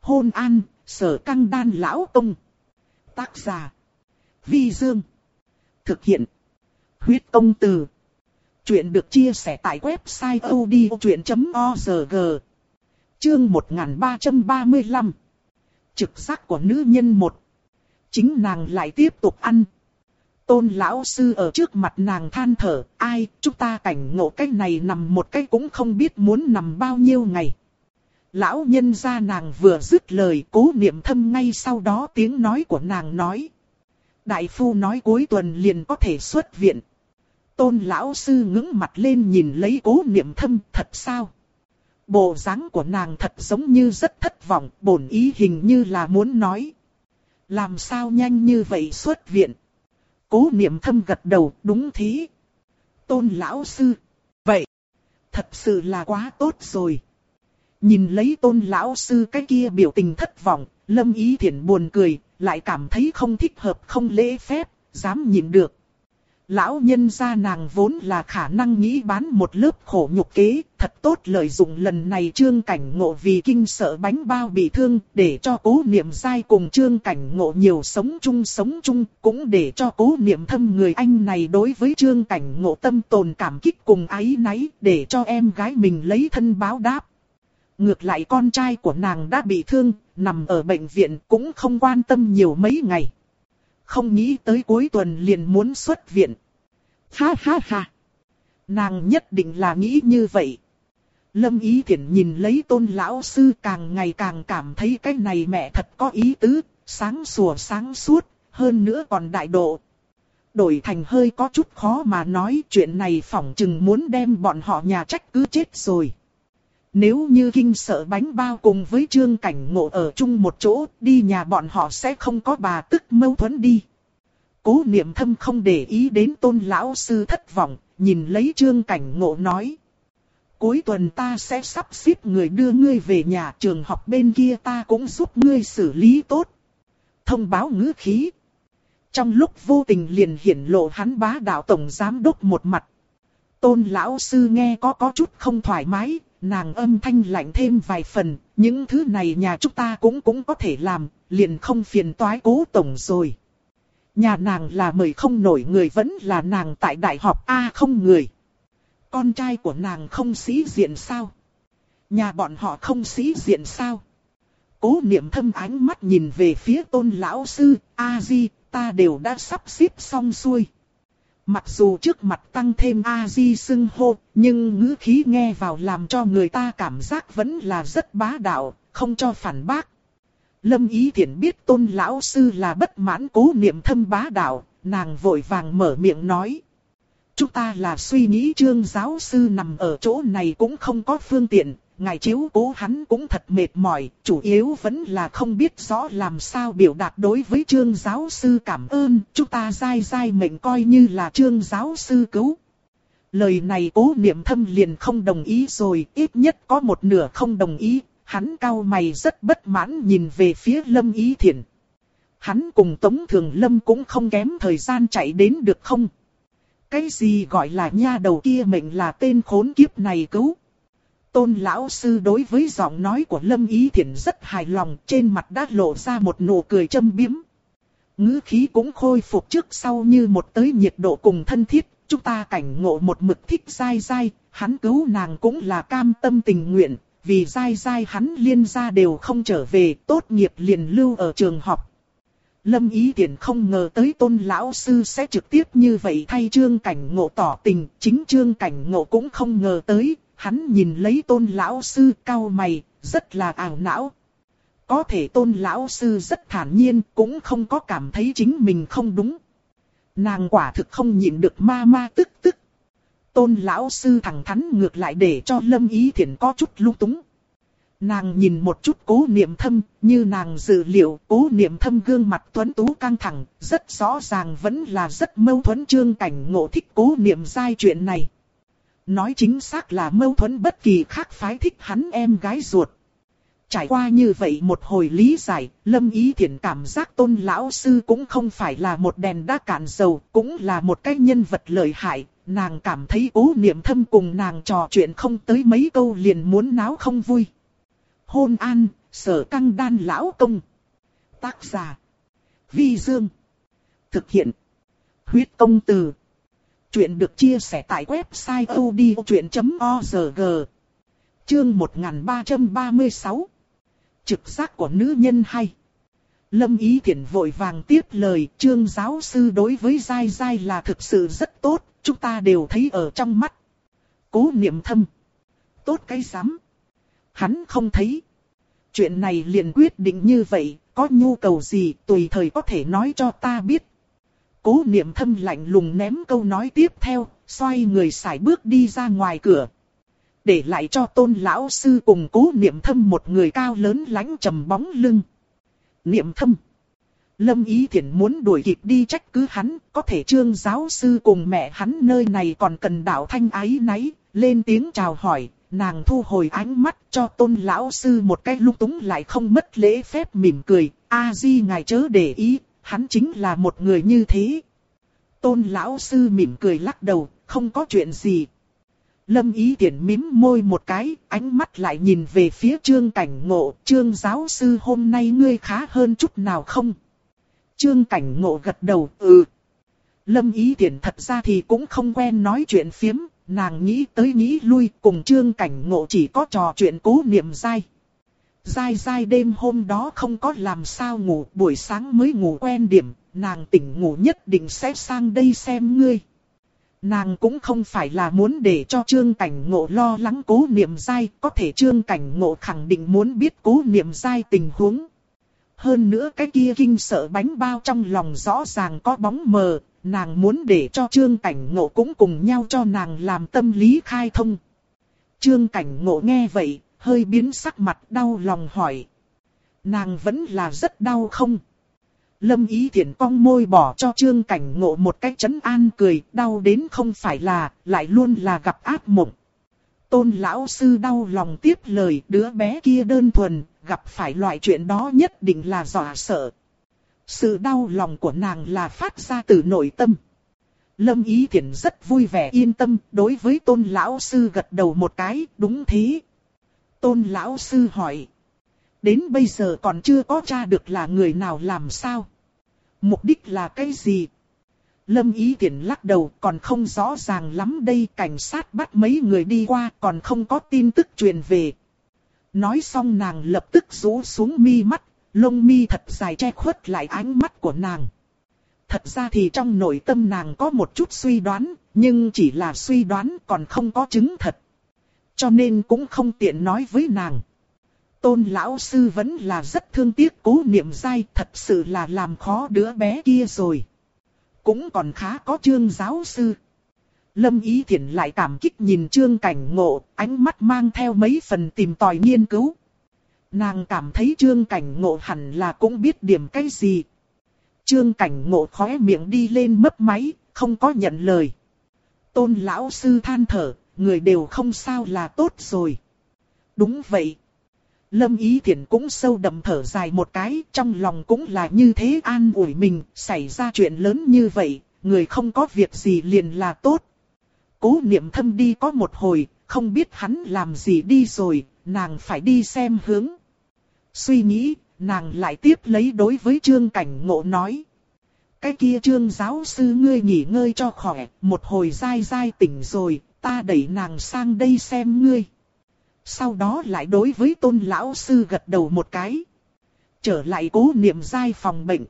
Hôn an, sở căng đan lão tông. Tác giả. Vi Dương. Thực hiện. Huyết công từ. Chuyện được chia sẻ tại website odchuyện.org. Chương 1335. Trực giác của nữ nhân một. Chính nàng lại tiếp tục ăn, Tôn lão sư ở trước mặt nàng than thở, ai, chúng ta cảnh ngộ cách này nằm một cách cũng không biết muốn nằm bao nhiêu ngày. Lão nhân ra nàng vừa dứt lời cố niệm thâm ngay sau đó tiếng nói của nàng nói. Đại phu nói cuối tuần liền có thể xuất viện. Tôn lão sư ngứng mặt lên nhìn lấy cố niệm thâm thật sao? Bộ dáng của nàng thật giống như rất thất vọng, bổn ý hình như là muốn nói. Làm sao nhanh như vậy xuất viện? Cố niệm thâm gật đầu, đúng thế, Tôn lão sư. Vậy, thật sự là quá tốt rồi. Nhìn lấy tôn lão sư cái kia biểu tình thất vọng, lâm ý thiện buồn cười, lại cảm thấy không thích hợp không lễ phép, dám nhìn được. Lão nhân gia nàng vốn là khả năng nghĩ bán một lớp khổ nhục kế, thật tốt lợi dụng lần này trương cảnh ngộ vì kinh sợ bánh bao bị thương, để cho cố niệm dai cùng trương cảnh ngộ nhiều sống chung sống chung, cũng để cho cố niệm thâm người anh này đối với trương cảnh ngộ tâm tồn cảm kích cùng ái náy, để cho em gái mình lấy thân báo đáp. Ngược lại con trai của nàng đã bị thương, nằm ở bệnh viện cũng không quan tâm nhiều mấy ngày. Không nghĩ tới cuối tuần liền muốn xuất viện. Ha ha ha. Nàng nhất định là nghĩ như vậy. Lâm Ý Thiển nhìn lấy tôn lão sư càng ngày càng cảm thấy cái này mẹ thật có ý tứ, sáng sủa sáng suốt, hơn nữa còn đại độ. Đổi thành hơi có chút khó mà nói chuyện này phỏng chừng muốn đem bọn họ nhà trách cứ chết rồi. Nếu như kinh sợ bánh bao cùng với trương cảnh ngộ ở chung một chỗ, đi nhà bọn họ sẽ không có bà tức mâu thuẫn đi. Cố niệm thâm không để ý đến tôn lão sư thất vọng, nhìn lấy trương cảnh ngộ nói. Cuối tuần ta sẽ sắp xếp người đưa ngươi về nhà trường học bên kia ta cũng giúp ngươi xử lý tốt. Thông báo ngữ khí. Trong lúc vô tình liền hiển lộ hắn bá đạo tổng giám đốc một mặt. Tôn lão sư nghe có có chút không thoải mái, nàng âm thanh lạnh thêm vài phần, những thứ này nhà chúng ta cũng cũng có thể làm, liền không phiền toái cố tổng rồi. Nhà nàng là mời không nổi người vẫn là nàng tại đại học A không người. Con trai của nàng không sĩ diện sao? Nhà bọn họ không sĩ diện sao? Cố niệm thâm ánh mắt nhìn về phía tôn lão sư, A-di, ta đều đã sắp xếp xong xuôi. Mặc dù trước mặt tăng thêm A-di xưng hô, nhưng ngữ khí nghe vào làm cho người ta cảm giác vẫn là rất bá đạo, không cho phản bác. Lâm Ý Thiển biết tôn lão sư là bất mãn cố niệm thâm bá đạo, nàng vội vàng mở miệng nói. Chúng ta là suy nghĩ trương giáo sư nằm ở chỗ này cũng không có phương tiện, ngài chiếu cố hắn cũng thật mệt mỏi, chủ yếu vẫn là không biết rõ làm sao biểu đạt đối với trương giáo sư cảm ơn, chúng ta dai dai mệnh coi như là trương giáo sư cứu. Lời này cố niệm thâm liền không đồng ý rồi, ít nhất có một nửa không đồng ý, hắn cao mày rất bất mãn nhìn về phía lâm ý thiện. Hắn cùng Tống Thường Lâm cũng không kém thời gian chạy đến được không? Cái gì gọi là nha đầu kia mệnh là tên khốn kiếp này cứu? Tôn lão sư đối với giọng nói của Lâm Ý Thiển rất hài lòng, trên mặt đã lộ ra một nụ cười châm biếm. Ngữ khí cũng khôi phục trước sau như một tới nhiệt độ cùng thân thiết, chúng ta cảnh ngộ một mực thích dai dai, hắn cứu nàng cũng là cam tâm tình nguyện, vì dai dai hắn liên gia đều không trở về, tốt nghiệp liền lưu ở trường học. Lâm Ý Tiễn không ngờ tới tôn lão sư sẽ trực tiếp như vậy thay trương cảnh ngộ tỏ tình, chính trương cảnh ngộ cũng không ngờ tới, hắn nhìn lấy tôn lão sư cao mày, rất là ảo não. Có thể tôn lão sư rất thản nhiên, cũng không có cảm thấy chính mình không đúng. Nàng quả thực không nhịn được ma ma tức tức. Tôn lão sư thẳng thắn ngược lại để cho lâm ý thiện có chút lung túng. Nàng nhìn một chút cố niệm thâm, như nàng dự liệu cố niệm thâm gương mặt tuấn tú căng thẳng, rất rõ ràng vẫn là rất mâu thuẫn trương cảnh ngộ thích cố niệm giai chuyện này. Nói chính xác là mâu thuẫn bất kỳ khác phái thích hắn em gái ruột. Trải qua như vậy một hồi lý giải, Lâm Ý Thiển cảm giác tôn lão sư cũng không phải là một đèn đá cạn dầu, cũng là một cái nhân vật lợi hại. Nàng cảm thấy ố niệm thâm cùng nàng trò chuyện không tới mấy câu liền muốn náo không vui. Hôn an, sở căng đan lão công. Tác giả. Vi Dương. Thực hiện. Huyết công từ. Chuyện được chia sẻ tại website odchuyện.org. Chương 1336. Trực giác của nữ nhân hay. Lâm Ý Thiển vội vàng tiếp lời, trương giáo sư đối với dai dai là thực sự rất tốt, chúng ta đều thấy ở trong mắt. Cố niệm thâm. Tốt cái giám. Hắn không thấy. Chuyện này liền quyết định như vậy, có nhu cầu gì tùy thời có thể nói cho ta biết. Cố niệm thâm lạnh lùng ném câu nói tiếp theo, xoay người xài bước đi ra ngoài cửa. Để lại cho tôn lão sư cùng cố niệm thâm một người cao lớn lánh trầm bóng lưng. Niệm thâm. Lâm Ý Thiển muốn đuổi kịp đi trách cứ hắn, có thể trương giáo sư cùng mẹ hắn nơi này còn cần đạo thanh ái náy, lên tiếng chào hỏi, nàng thu hồi ánh mắt cho tôn lão sư một cái lúc túng lại không mất lễ phép mỉm cười, a di ngài chớ để ý, hắn chính là một người như thế. Tôn lão sư mỉm cười lắc đầu, không có chuyện gì. Lâm ý tiện mím môi một cái, ánh mắt lại nhìn về phía trương cảnh ngộ, trương giáo sư hôm nay ngươi khá hơn chút nào không? Trương cảnh ngộ gật đầu, ừ. Lâm ý tiện thật ra thì cũng không quen nói chuyện phiếm, nàng nghĩ tới nghĩ lui cùng trương cảnh ngộ chỉ có trò chuyện cố niệm dai. Dai dai đêm hôm đó không có làm sao ngủ, buổi sáng mới ngủ quen điểm, nàng tỉnh ngủ nhất định sẽ sang đây xem ngươi. Nàng cũng không phải là muốn để cho trương cảnh ngộ lo lắng cố niệm dai, có thể trương cảnh ngộ khẳng định muốn biết cố niệm dai tình huống. Hơn nữa cái kia kinh sợ bánh bao trong lòng rõ ràng có bóng mờ, nàng muốn để cho trương cảnh ngộ cũng cùng nhau cho nàng làm tâm lý khai thông. Trương cảnh ngộ nghe vậy, hơi biến sắc mặt đau lòng hỏi. Nàng vẫn là rất đau không? Lâm ý thiện cong môi bỏ cho trương cảnh ngộ một cái chấn an cười, đau đến không phải là, lại luôn là gặp ác mộng. Tôn lão sư đau lòng tiếp lời đứa bé kia đơn thuần, gặp phải loại chuyện đó nhất định là dọa sợ. Sự đau lòng của nàng là phát ra từ nội tâm. Lâm Ý Thiển rất vui vẻ yên tâm, đối với tôn lão sư gật đầu một cái, đúng thế. Tôn lão sư hỏi. Đến bây giờ còn chưa có tra được là người nào làm sao. Mục đích là cái gì? Lâm Ý tiện lắc đầu còn không rõ ràng lắm đây cảnh sát bắt mấy người đi qua còn không có tin tức truyền về. Nói xong nàng lập tức rũ xuống mi mắt, lông mi thật dài che khuất lại ánh mắt của nàng. Thật ra thì trong nội tâm nàng có một chút suy đoán, nhưng chỉ là suy đoán còn không có chứng thật. Cho nên cũng không tiện nói với nàng. Tôn lão sư vẫn là rất thương tiếc cố niệm dai thật sự là làm khó đứa bé kia rồi. Cũng còn khá có trương giáo sư. Lâm Ý Thiển lại cảm kích nhìn trương cảnh ngộ, ánh mắt mang theo mấy phần tìm tòi nghiên cứu. Nàng cảm thấy trương cảnh ngộ hẳn là cũng biết điểm cái gì. Trương cảnh ngộ khóe miệng đi lên mấp máy, không có nhận lời. Tôn lão sư than thở, người đều không sao là tốt rồi. Đúng vậy. Lâm Ý Thiển cũng sâu đậm thở dài một cái, trong lòng cũng là như thế an ủi mình, xảy ra chuyện lớn như vậy, người không có việc gì liền là tốt. Cố niệm thâm đi có một hồi, không biết hắn làm gì đi rồi, nàng phải đi xem hướng. Suy nghĩ, nàng lại tiếp lấy đối với trương cảnh ngộ nói. Cái kia trương giáo sư ngươi nghỉ ngơi cho khỏe, một hồi dai dai tỉnh rồi, ta đẩy nàng sang đây xem ngươi. Sau đó lại đối với tôn lão sư gật đầu một cái. Trở lại cố niệm giai phòng bệnh.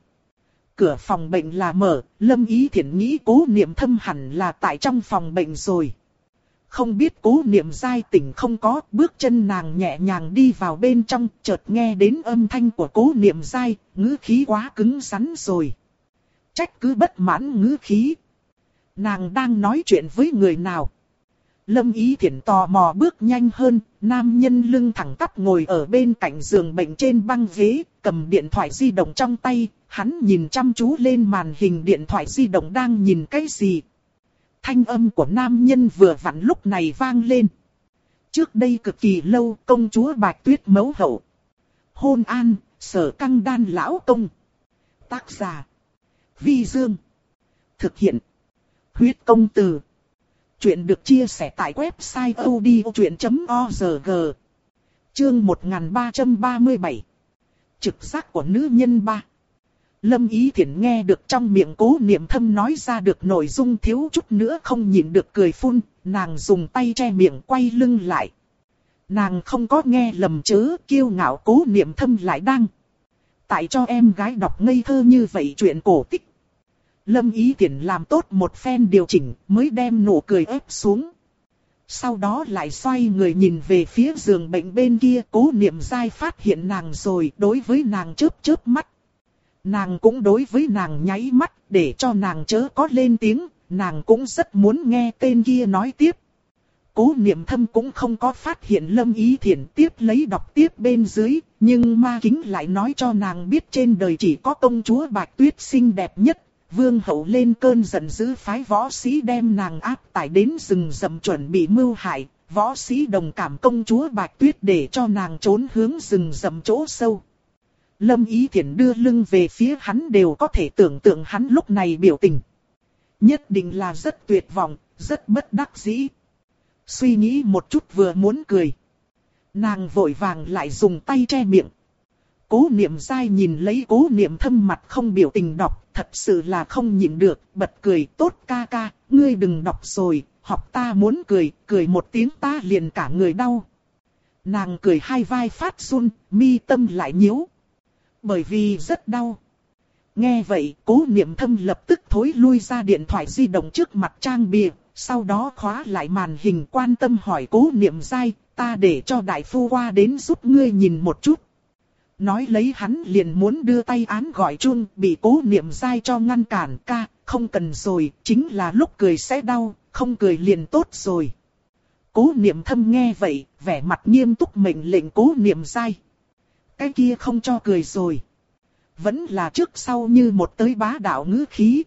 Cửa phòng bệnh là mở, lâm ý thiện nghĩ cố niệm thâm hẳn là tại trong phòng bệnh rồi. Không biết cố niệm giai tỉnh không có, bước chân nàng nhẹ nhàng đi vào bên trong, chợt nghe đến âm thanh của cố niệm giai, ngữ khí quá cứng rắn rồi. Trách cứ bất mãn ngữ khí. Nàng đang nói chuyện với người nào? Lâm Ý Thiển tò mò bước nhanh hơn, nam nhân lưng thẳng tắp ngồi ở bên cạnh giường bệnh trên băng ghế, cầm điện thoại di động trong tay, hắn nhìn chăm chú lên màn hình điện thoại di động đang nhìn cái gì. Thanh âm của nam nhân vừa vặn lúc này vang lên. Trước đây cực kỳ lâu công chúa Bạch Tuyết mấu hậu. Hôn an, sở căng đan lão công. Tác giả. Vi Dương. Thực hiện. Huyết công từ. Chuyện được chia sẻ tại website odchuyện.org Chương 1337 Trực giác của nữ nhân ba Lâm Ý Thiển nghe được trong miệng cố niệm thâm nói ra được nội dung thiếu chút nữa không nhìn được cười phun, nàng dùng tay che miệng quay lưng lại. Nàng không có nghe lầm chớ, kiêu ngạo cố niệm thâm lại đăng. Tại cho em gái đọc ngây thơ như vậy chuyện cổ tích. Lâm Ý Thiển làm tốt một phen điều chỉnh mới đem nụ cười ép xuống. Sau đó lại xoay người nhìn về phía giường bệnh bên kia cố niệm dai phát hiện nàng rồi đối với nàng chớp chớp mắt. Nàng cũng đối với nàng nháy mắt để cho nàng chớ có lên tiếng, nàng cũng rất muốn nghe tên kia nói tiếp. Cố niệm thâm cũng không có phát hiện lâm ý thiện tiếp lấy đọc tiếp bên dưới, nhưng ma kính lại nói cho nàng biết trên đời chỉ có công chúa Bạch Tuyết xinh đẹp nhất. Vương hậu lên cơn giận dữ phái võ sĩ đem nàng áp tải đến rừng rậm chuẩn bị mưu hại, võ sĩ đồng cảm công chúa Bạch Tuyết để cho nàng trốn hướng rừng rậm chỗ sâu. Lâm Ý Thiển đưa lưng về phía hắn đều có thể tưởng tượng hắn lúc này biểu tình. Nhất định là rất tuyệt vọng, rất bất đắc dĩ. Suy nghĩ một chút vừa muốn cười. Nàng vội vàng lại dùng tay che miệng. Cố niệm dai nhìn lấy cố niệm thâm mặt không biểu tình đọc, thật sự là không nhịn được, bật cười tốt ca ca, ngươi đừng đọc rồi, học ta muốn cười, cười một tiếng ta liền cả người đau. Nàng cười hai vai phát run, mi tâm lại nhíu. Bởi vì rất đau. Nghe vậy, cố niệm thâm lập tức thối lui ra điện thoại di động trước mặt trang bìa, sau đó khóa lại màn hình quan tâm hỏi cố niệm dai, ta để cho đại phu qua đến giúp ngươi nhìn một chút. Nói lấy hắn liền muốn đưa tay án gọi chun, bị cố niệm dai cho ngăn cản ca, không cần rồi, chính là lúc cười sẽ đau, không cười liền tốt rồi. Cố niệm thâm nghe vậy, vẻ mặt nghiêm túc mệnh lệnh cố niệm dai. Cái kia không cho cười rồi. Vẫn là trước sau như một tới bá đạo ngữ khí.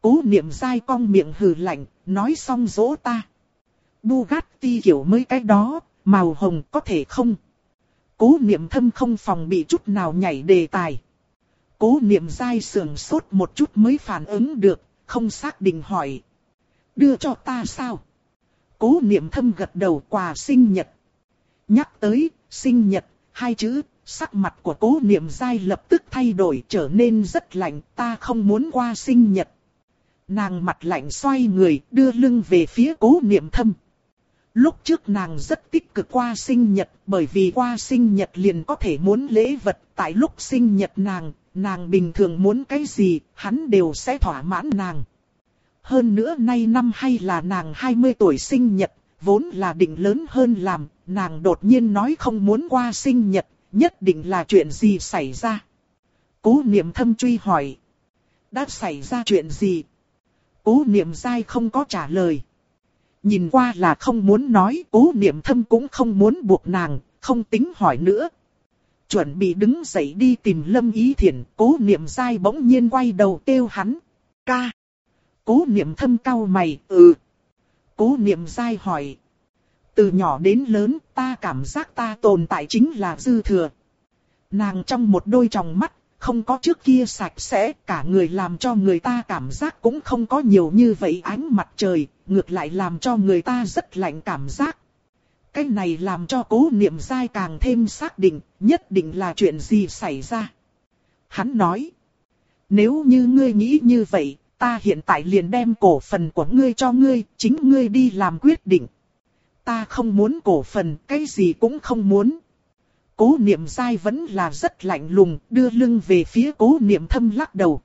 Cố niệm dai cong miệng hừ lạnh, nói xong dỗ ta. Bugatti kiểu mới cái đó, màu hồng có thể không? Cố niệm thâm không phòng bị chút nào nhảy đề tài. Cố niệm dai sườn sốt một chút mới phản ứng được, không xác định hỏi. Đưa cho ta sao? Cố niệm thâm gật đầu quà sinh nhật. Nhắc tới, sinh nhật, hai chữ, sắc mặt của cố niệm dai lập tức thay đổi trở nên rất lạnh, ta không muốn qua sinh nhật. Nàng mặt lạnh xoay người, đưa lưng về phía cố niệm thâm. Lúc trước nàng rất tích cực qua sinh nhật, bởi vì qua sinh nhật liền có thể muốn lễ vật. Tại lúc sinh nhật nàng, nàng bình thường muốn cái gì, hắn đều sẽ thỏa mãn nàng. Hơn nữa nay năm hay là nàng 20 tuổi sinh nhật, vốn là định lớn hơn làm, nàng đột nhiên nói không muốn qua sinh nhật, nhất định là chuyện gì xảy ra. Cố niệm thâm truy hỏi. Đã xảy ra chuyện gì? Cố niệm dai không có trả lời. Nhìn qua là không muốn nói, cố niệm thâm cũng không muốn buộc nàng, không tính hỏi nữa. Chuẩn bị đứng dậy đi tìm lâm ý thiền, cố niệm dai bỗng nhiên quay đầu kêu hắn. Ca. Cố niệm thâm cau mày, ừ. Cố niệm dai hỏi. Từ nhỏ đến lớn, ta cảm giác ta tồn tại chính là dư thừa. Nàng trong một đôi tròng mắt, không có trước kia sạch sẽ, cả người làm cho người ta cảm giác cũng không có nhiều như vậy ánh mặt trời, ngược lại làm cho người ta rất lạnh cảm giác. Cái này làm cho cố niệm dai càng thêm xác định, nhất định là chuyện gì xảy ra. Hắn nói, nếu như ngươi nghĩ như vậy, ta hiện tại liền đem cổ phần của ngươi cho ngươi, chính ngươi đi làm quyết định. Ta không muốn cổ phần, cái gì cũng không muốn. Cố niệm dai vẫn là rất lạnh lùng, đưa lưng về phía cố niệm thâm lắc đầu.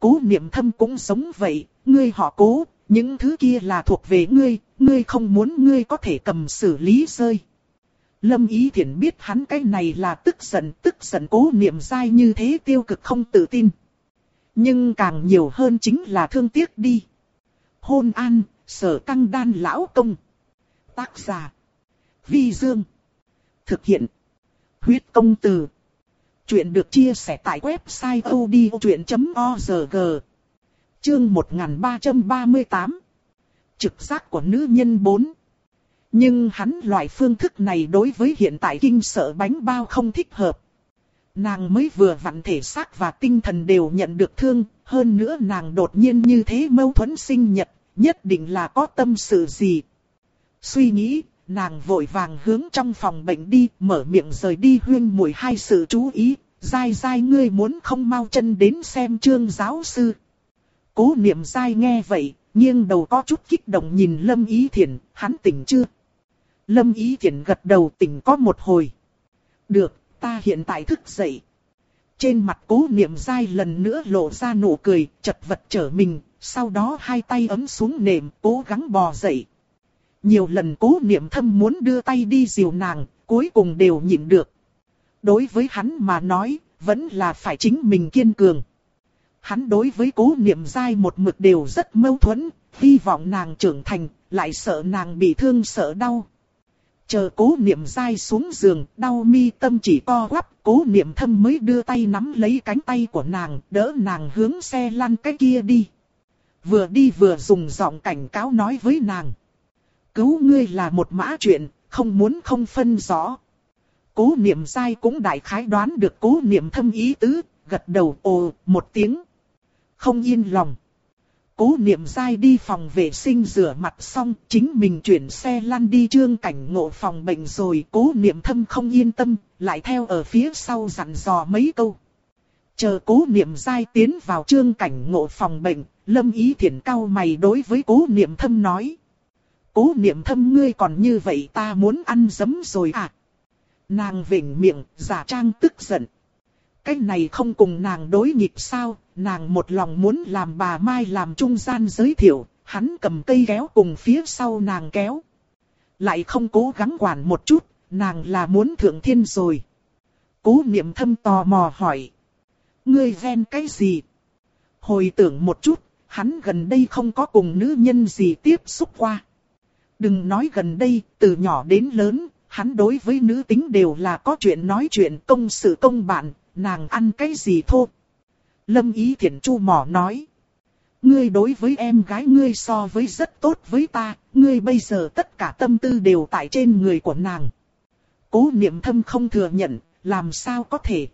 Cố niệm thâm cũng sống vậy, ngươi họ cố, những thứ kia là thuộc về ngươi, ngươi không muốn ngươi có thể cầm xử lý rơi. Lâm Ý Thiển biết hắn cái này là tức giận, tức giận cố niệm dai như thế tiêu cực không tự tin. Nhưng càng nhiều hơn chính là thương tiếc đi. Hôn an, sở căng đan lão công. Tác giả. Vi Dương. Thực hiện. Huyết công từ. Chuyện được chia sẻ tại website odchuyện.org. Chương 1338. Trực giác của nữ nhân 4. Nhưng hắn loại phương thức này đối với hiện tại kinh sợ bánh bao không thích hợp. Nàng mới vừa vặn thể xác và tinh thần đều nhận được thương, hơn nữa nàng đột nhiên như thế mâu thuẫn sinh nhật, nhất định là có tâm sự gì. Suy nghĩ, nàng vội vàng hướng trong phòng bệnh đi, mở miệng rời đi huyên mùi hai sự chú ý, dai dai ngươi muốn không mau chân đến xem trương giáo sư. Cố niệm dai nghe vậy, nghiêng đầu có chút kích động nhìn Lâm Ý Thiển, hắn tỉnh chưa? Lâm Ý Thiển gật đầu tỉnh có một hồi. Được, ta hiện tại thức dậy. Trên mặt cố niệm dai lần nữa lộ ra nụ cười, chật vật trở mình, sau đó hai tay ấm xuống nệm, cố gắng bò dậy. Nhiều lần cố niệm thâm muốn đưa tay đi dìu nàng, cuối cùng đều nhịn được. Đối với hắn mà nói, vẫn là phải chính mình kiên cường. Hắn đối với cố niệm dai một mực đều rất mâu thuẫn, hy vọng nàng trưởng thành, lại sợ nàng bị thương sợ đau. Chờ cố niệm dai xuống giường, đau mi tâm chỉ co quắp, cố niệm thâm mới đưa tay nắm lấy cánh tay của nàng, đỡ nàng hướng xe lăn cái kia đi. Vừa đi vừa dùng giọng cảnh cáo nói với nàng. Cứu ngươi là một mã chuyện, không muốn không phân rõ. Cố niệm Sai cũng đại khái đoán được cố niệm thâm ý tứ, gật đầu ồ một tiếng. Không yên lòng. Cố niệm Sai đi phòng vệ sinh rửa mặt xong, chính mình chuyển xe lăn đi trương cảnh ngộ phòng bệnh rồi. Cố niệm thâm không yên tâm, lại theo ở phía sau dặn dò mấy câu. Chờ cố niệm Sai tiến vào trương cảnh ngộ phòng bệnh, lâm ý thiện cao mày đối với cố niệm thâm nói. Cố niệm thâm ngươi còn như vậy ta muốn ăn dấm rồi à? Nàng vỉnh miệng, giả trang tức giận. Cái này không cùng nàng đối nghịch sao, nàng một lòng muốn làm bà Mai làm trung gian giới thiệu, hắn cầm cây kéo cùng phía sau nàng kéo. Lại không cố gắng quản một chút, nàng là muốn thượng thiên rồi. Cố niệm thâm tò mò hỏi. Ngươi ghen cái gì? Hồi tưởng một chút, hắn gần đây không có cùng nữ nhân gì tiếp xúc qua. Đừng nói gần đây, từ nhỏ đến lớn, hắn đối với nữ tính đều là có chuyện nói chuyện công sự công bạn, nàng ăn cái gì thô. Lâm Ý Thiển Chu mỏ nói. Ngươi đối với em gái ngươi so với rất tốt với ta, ngươi bây giờ tất cả tâm tư đều tại trên người của nàng. Cố niệm thâm không thừa nhận, làm sao có thể.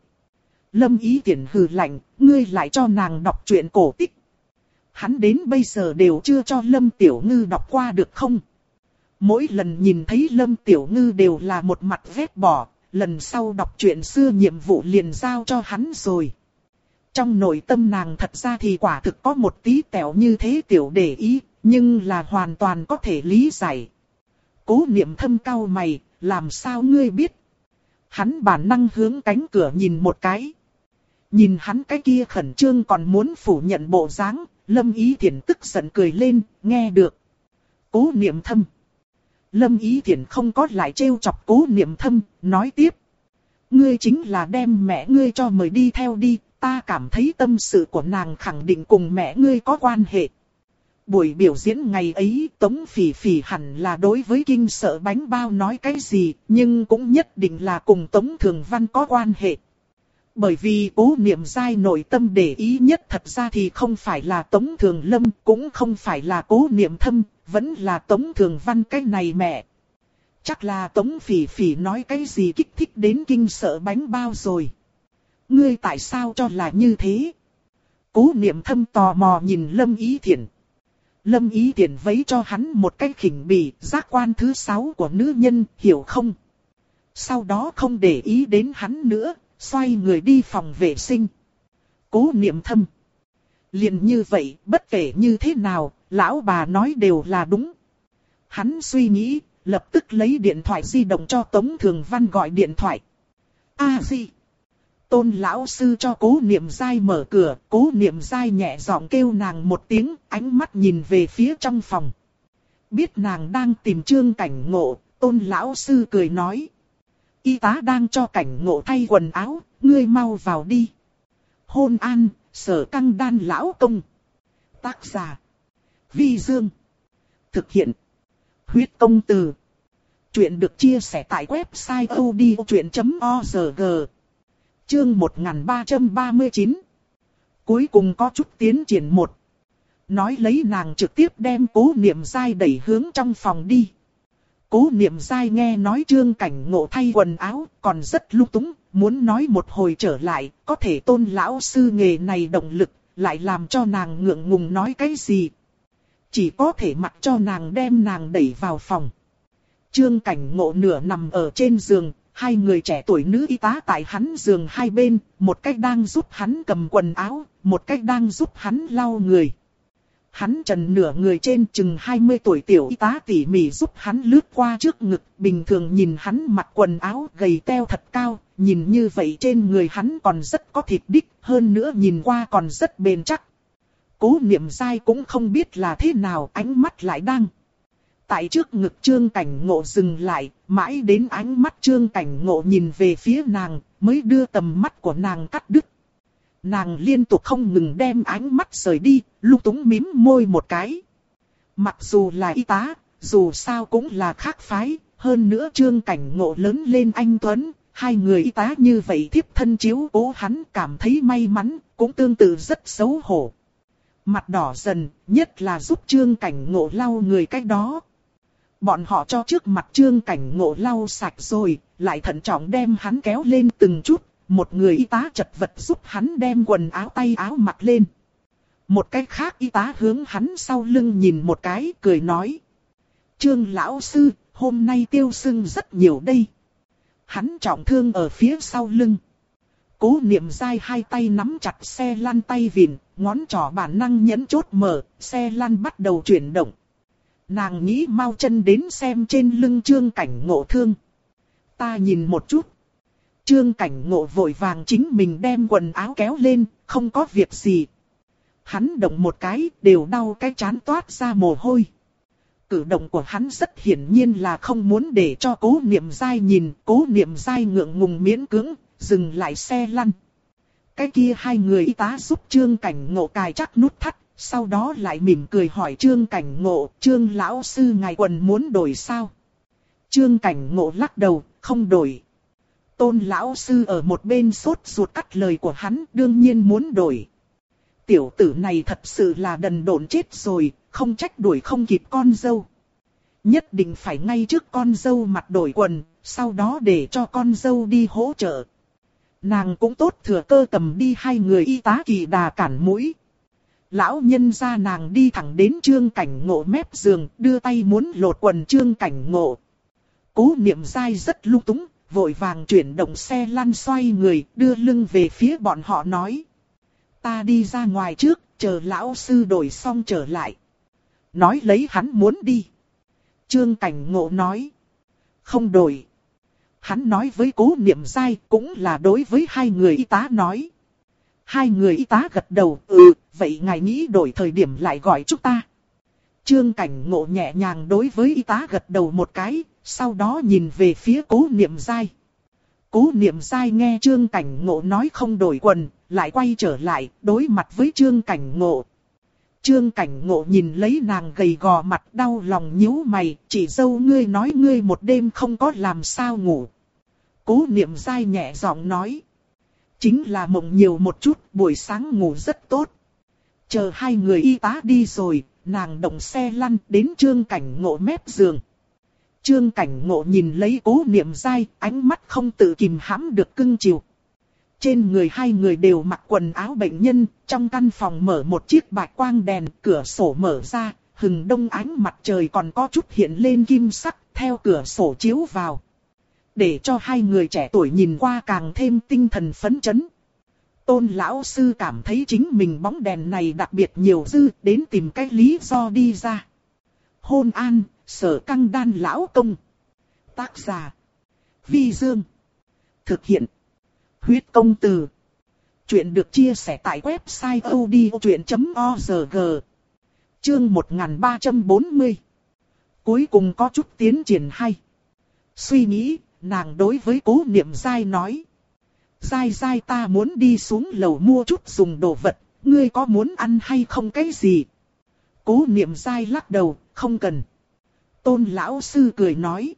Lâm Ý Thiển hừ lạnh, ngươi lại cho nàng đọc truyện cổ tích. Hắn đến bây giờ đều chưa cho Lâm Tiểu Ngư đọc qua được không? Mỗi lần nhìn thấy Lâm Tiểu Ngư đều là một mặt vết bỏ, lần sau đọc chuyện xưa nhiệm vụ liền giao cho hắn rồi. Trong nội tâm nàng thật ra thì quả thực có một tí tẹo như thế tiểu để ý, nhưng là hoàn toàn có thể lý giải. Cố niệm thâm cao mày, làm sao ngươi biết? Hắn bản năng hướng cánh cửa nhìn một cái. Nhìn hắn cái kia khẩn trương còn muốn phủ nhận bộ dáng, lâm ý thiện tức giận cười lên, nghe được. Cố niệm thâm. Lâm Ý Thiển không có lại trêu chọc cố niệm thâm, nói tiếp. Ngươi chính là đem mẹ ngươi cho mời đi theo đi, ta cảm thấy tâm sự của nàng khẳng định cùng mẹ ngươi có quan hệ. Buổi biểu diễn ngày ấy Tống Phỉ Phỉ hẳn là đối với kinh sợ bánh bao nói cái gì, nhưng cũng nhất định là cùng Tống Thường Văn có quan hệ. Bởi vì cố niệm dai nội tâm để ý nhất thật ra thì không phải là Tống Thường Lâm, cũng không phải là cố niệm thâm, vẫn là Tống Thường Văn cái này mẹ. Chắc là Tống Phỉ Phỉ nói cái gì kích thích đến kinh sợ bánh bao rồi. Ngươi tại sao cho là như thế? Cố niệm thâm tò mò nhìn Lâm Ý Thiển. Lâm Ý Thiển vấy cho hắn một cái khỉnh bì, giác quan thứ sáu của nữ nhân, hiểu không? Sau đó không để ý đến hắn nữa, xoay người đi phòng vệ sinh. Cố niệm thâm. liền như vậy, bất kể như thế nào, lão bà nói đều là đúng. Hắn suy nghĩ, lập tức lấy điện thoại di động cho Tống Thường Văn gọi điện thoại. A gì? Tôn lão sư cho cố niệm dai mở cửa, cố niệm dai nhẹ giọng kêu nàng một tiếng, ánh mắt nhìn về phía trong phòng. Biết nàng đang tìm trương cảnh ngộ, tôn lão sư cười nói. Y tá đang cho cảnh ngộ thay quần áo, ngươi mau vào đi. Hôn an, sở căng đan lão công. Tác giả. Vi Dương. Thực hiện. Huyết công từ. Chuyện được chia sẻ tại website odchuyện.org. Chương 1339. Cuối cùng có chút tiến triển một. Nói lấy nàng trực tiếp đem cố niệm dai đẩy hướng trong phòng đi. Cố niệm dai nghe nói trương cảnh ngộ thay quần áo, còn rất lúc túng, muốn nói một hồi trở lại, có thể tôn lão sư nghề này động lực, lại làm cho nàng ngượng ngùng nói cái gì. Chỉ có thể mặc cho nàng đem nàng đẩy vào phòng. Trương cảnh ngộ nửa nằm ở trên giường, hai người trẻ tuổi nữ y tá tại hắn giường hai bên, một cách đang giúp hắn cầm quần áo, một cách đang giúp hắn lau người. Hắn trần nửa người trên chừng 20 tuổi tiểu y tá tỉ mỉ giúp hắn lướt qua trước ngực, bình thường nhìn hắn mặc quần áo gầy teo thật cao, nhìn như vậy trên người hắn còn rất có thịt đích, hơn nữa nhìn qua còn rất bền chắc. Cố niệm dai cũng không biết là thế nào, ánh mắt lại đang. Tại trước ngực trương cảnh ngộ dừng lại, mãi đến ánh mắt trương cảnh ngộ nhìn về phía nàng, mới đưa tầm mắt của nàng cắt đứt. Nàng liên tục không ngừng đem ánh mắt rời đi, lung túng mím môi một cái. Mặc dù là y tá, dù sao cũng là khác phái, hơn nữa trương cảnh ngộ lớn lên anh Tuấn, hai người y tá như vậy thiếp thân chiếu cố hắn cảm thấy may mắn, cũng tương tự rất xấu hổ. Mặt đỏ dần, nhất là giúp trương cảnh ngộ lau người cách đó. Bọn họ cho trước mặt trương cảnh ngộ lau sạch rồi, lại thận trọng đem hắn kéo lên từng chút, một người y tá chật vật giúp hắn đem quần áo tay áo mặc lên. Một cái khác y tá hướng hắn sau lưng nhìn một cái, cười nói. Trương lão sư, hôm nay tiêu sưng rất nhiều đây. Hắn trọng thương ở phía sau lưng. Cố niệm dai hai tay nắm chặt xe lăn tay vịn, ngón trỏ bản năng nhấn chốt mở, xe lăn bắt đầu chuyển động. Nàng nghĩ mau chân đến xem trên lưng trương cảnh ngộ thương. Ta nhìn một chút. Trương cảnh ngộ vội vàng chính mình đem quần áo kéo lên, không có việc gì. Hắn động một cái, đều đau cái chán toát ra mồ hôi. Cử động của hắn rất hiển nhiên là không muốn để cho cố niệm dai nhìn, cố niệm dai ngượng ngùng miễn cưỡng, dừng lại xe lăn. Cái kia hai người y tá giúp trương cảnh ngộ cài chắc nút thắt, sau đó lại mỉm cười hỏi trương cảnh ngộ, trương lão sư ngài quần muốn đổi sao? Trương cảnh ngộ lắc đầu, không đổi. Tôn lão sư ở một bên sốt ruột cắt lời của hắn đương nhiên muốn đổi. Tiểu tử này thật sự là đần độn chết rồi, không trách đuổi không kịp con dâu. Nhất định phải ngay trước con dâu mặt đổi quần, sau đó để cho con dâu đi hỗ trợ. Nàng cũng tốt thừa cơ cầm đi hai người y tá kỳ đà cản mũi. Lão nhân ra nàng đi thẳng đến trương cảnh ngộ mép giường, đưa tay muốn lột quần trương cảnh ngộ. Cố niệm dai rất lung túng, vội vàng chuyển động xe lăn xoay người, đưa lưng về phía bọn họ nói. Ta đi ra ngoài trước, chờ lão sư đổi xong trở lại. Nói lấy hắn muốn đi. Trương Cảnh Ngộ nói. Không đổi. Hắn nói với cố niệm dai cũng là đối với hai người y tá nói. Hai người y tá gật đầu, ừ, vậy ngài nghĩ đổi thời điểm lại gọi chúng ta. Trương Cảnh Ngộ nhẹ nhàng đối với y tá gật đầu một cái, sau đó nhìn về phía cố niệm dai. Cố niệm dai nghe Trương Cảnh Ngộ nói không đổi quần, lại quay trở lại, đối mặt với Trương Cảnh Ngộ. Trương Cảnh Ngộ nhìn lấy nàng gầy gò mặt đau lòng nhíu mày, chỉ dâu ngươi nói ngươi một đêm không có làm sao ngủ. Cố niệm dai nhẹ giọng nói. Chính là mộng nhiều một chút, buổi sáng ngủ rất tốt. Chờ hai người y tá đi rồi, nàng động xe lăn đến Trương Cảnh Ngộ mép giường. Trương Cảnh Ngộ nhìn lấy cố niệm dai, ánh mắt không tự kìm hãm được cưng chiều. Trên người hai người đều mặc quần áo bệnh nhân, trong căn phòng mở một chiếc bạch quang đèn, cửa sổ mở ra, hừng đông ánh mặt trời còn có chút hiện lên kim sắc, theo cửa sổ chiếu vào. Để cho hai người trẻ tuổi nhìn qua càng thêm tinh thần phấn chấn. Tôn lão sư cảm thấy chính mình bóng đèn này đặc biệt nhiều dư, đến tìm cách lý do đi ra. Hôn an, sở căng đan lão công. Tác giả. Vi Dương. Thực hiện. Huyết công từ. Chuyện được chia sẻ tại website odchuyện.org. Chương 1340. Cuối cùng có chút tiến triển hay. Suy nghĩ, nàng đối với cố niệm dai nói. Dai dai ta muốn đi xuống lầu mua chút dùng đồ vật, ngươi có muốn ăn hay không cái gì? Cố niệm dai lắc đầu, không cần. Tôn lão sư cười nói.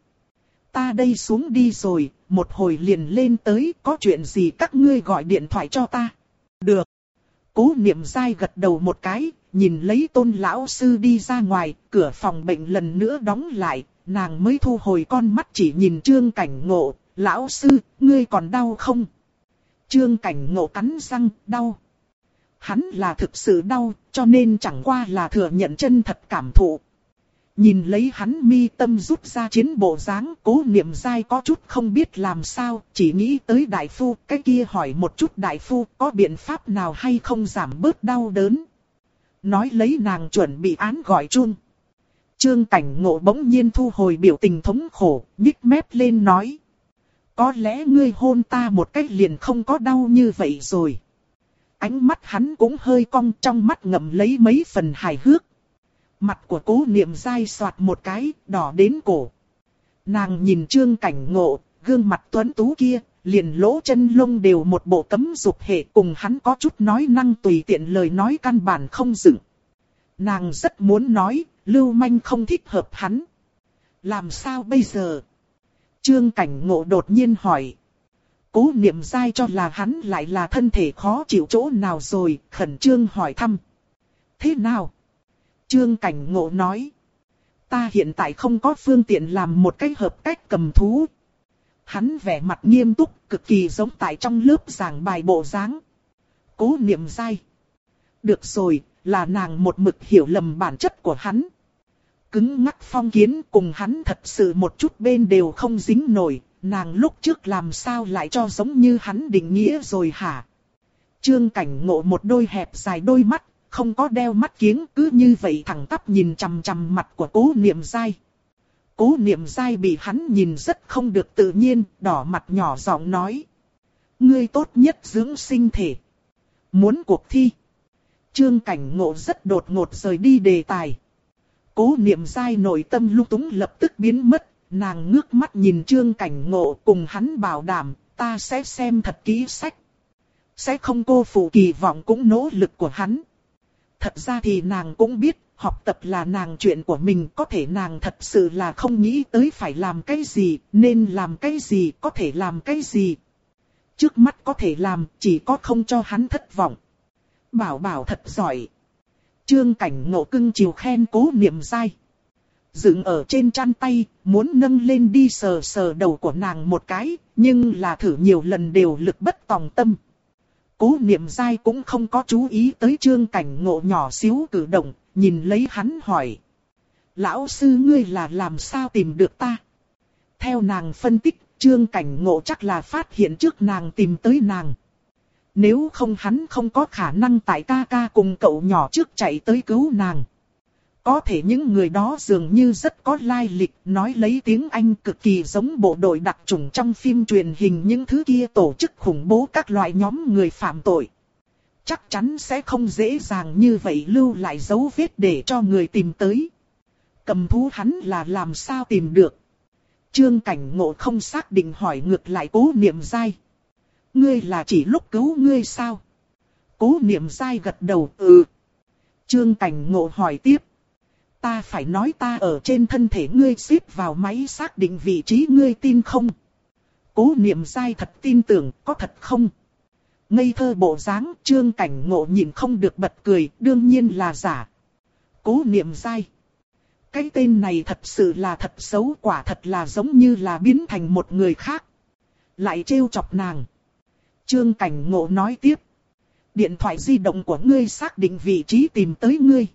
Ta đây xuống đi rồi, một hồi liền lên tới, có chuyện gì các ngươi gọi điện thoại cho ta. Được. Cố niệm dai gật đầu một cái, nhìn lấy tôn lão sư đi ra ngoài, cửa phòng bệnh lần nữa đóng lại, nàng mới thu hồi con mắt chỉ nhìn trương cảnh ngộ, lão sư, ngươi còn đau không? Trương cảnh ngộ cắn răng, đau. Hắn là thực sự đau, cho nên chẳng qua là thừa nhận chân thật cảm thụ. Nhìn lấy hắn mi tâm rút ra chiến bộ dáng cố niệm dai có chút không biết làm sao, chỉ nghĩ tới đại phu, cái kia hỏi một chút đại phu có biện pháp nào hay không giảm bớt đau đớn. Nói lấy nàng chuẩn bị án gọi chung. Trương cảnh ngộ bỗng nhiên thu hồi biểu tình thống khổ, nhích mép lên nói. Có lẽ ngươi hôn ta một cách liền không có đau như vậy rồi. Ánh mắt hắn cũng hơi cong trong mắt ngậm lấy mấy phần hài hước. Mặt của cố niệm dai soạt một cái, đỏ đến cổ. Nàng nhìn trương cảnh ngộ, gương mặt tuấn tú kia, liền lỗ chân lông đều một bộ cấm dục hệ cùng hắn có chút nói năng tùy tiện lời nói căn bản không dựng. Nàng rất muốn nói, lưu manh không thích hợp hắn. Làm sao bây giờ? Trương cảnh ngộ đột nhiên hỏi. Cố niệm dai cho là hắn lại là thân thể khó chịu chỗ nào rồi, khẩn trương hỏi thăm. Thế nào? Trương cảnh ngộ nói. Ta hiện tại không có phương tiện làm một cái hợp cách cầm thú. Hắn vẻ mặt nghiêm túc, cực kỳ giống tại trong lớp giảng bài bộ dáng. Cố niệm sai. Được rồi, là nàng một mực hiểu lầm bản chất của hắn. Cứng ngắc phong kiến cùng hắn thật sự một chút bên đều không dính nổi, nàng lúc trước làm sao lại cho giống như hắn định nghĩa rồi hả? Trương cảnh ngộ một đôi hẹp dài đôi mắt, không có đeo mắt kiếng cứ như vậy thẳng tắp nhìn chằm chằm mặt của cố niệm dai. Cố niệm dai bị hắn nhìn rất không được tự nhiên, đỏ mặt nhỏ giọng nói. Ngươi tốt nhất dưỡng sinh thể. Muốn cuộc thi. Trương cảnh ngộ rất đột ngột rời đi đề tài. Cố niệm dai nội tâm lung túng lập tức biến mất, nàng ngước mắt nhìn trương cảnh ngộ cùng hắn bảo đảm, ta sẽ xem thật kỹ sách. Sẽ không cô phụ kỳ vọng cũng nỗ lực của hắn. Thật ra thì nàng cũng biết, học tập là nàng chuyện của mình, có thể nàng thật sự là không nghĩ tới phải làm cái gì, nên làm cái gì, có thể làm cái gì. Trước mắt có thể làm, chỉ có không cho hắn thất vọng. Bảo bảo thật giỏi. Trương cảnh ngộ cưng chiều khen cố niệm dai. Dựng ở trên chăn tay, muốn nâng lên đi sờ sờ đầu của nàng một cái, nhưng là thử nhiều lần đều lực bất tòng tâm. Cố niệm dai cũng không có chú ý tới trương cảnh ngộ nhỏ xíu cử động, nhìn lấy hắn hỏi. Lão sư ngươi là làm sao tìm được ta? Theo nàng phân tích, trương cảnh ngộ chắc là phát hiện trước nàng tìm tới nàng. Nếu không hắn không có khả năng tại ca ca cùng cậu nhỏ trước chạy tới cứu nàng. Có thể những người đó dường như rất có lai lịch, nói lấy tiếng Anh cực kỳ giống bộ đội đặc trùng trong phim truyền hình những thứ kia tổ chức khủng bố các loại nhóm người phạm tội. Chắc chắn sẽ không dễ dàng như vậy lưu lại dấu vết để cho người tìm tới. Cầm thú hắn là làm sao tìm được. Trương cảnh ngộ không xác định hỏi ngược lại cố niệm dai. Ngươi là chỉ lúc cứu ngươi sao? Cố niệm dai gật đầu ừ. Trương cảnh ngộ hỏi tiếp. Ta phải nói ta ở trên thân thể ngươi xếp vào máy xác định vị trí ngươi tin không? Cố niệm dai thật tin tưởng, có thật không? Ngây thơ bộ dáng, trương cảnh ngộ nhìn không được bật cười, đương nhiên là giả. Cố niệm dai. Cái tên này thật sự là thật xấu quả thật là giống như là biến thành một người khác. Lại trêu chọc nàng. Trương cảnh ngộ nói tiếp. Điện thoại di động của ngươi xác định vị trí tìm tới ngươi.